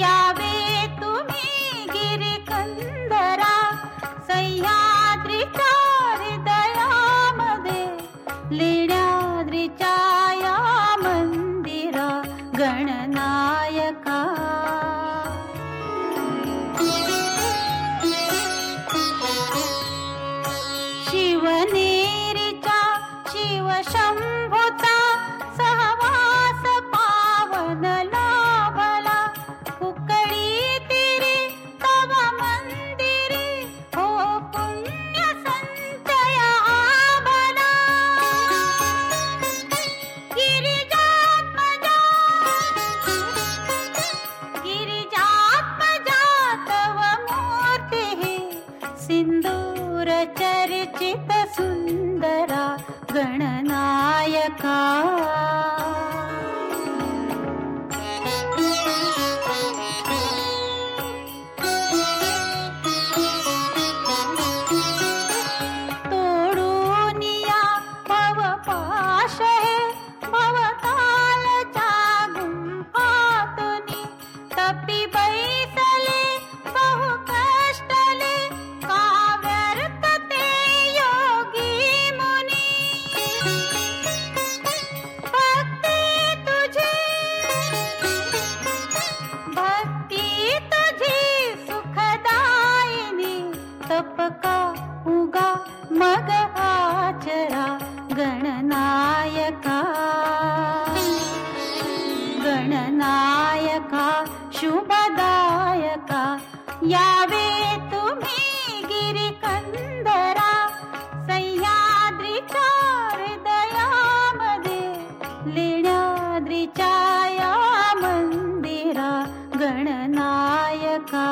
यावे गिरिकन्दरा सह्याद्रि हृदया मधे लेण मन्दिर गणनायका। शिवने सिन्दूरचर्चितसुन्दरा गणनायका। मग आचरा गणनायका। गणनायका शुभदायका। यावे तुम्ही गिरिकन्दरा सह्याद्रिचा च लीणाद्रिचाया मन्दिरा गणनायका।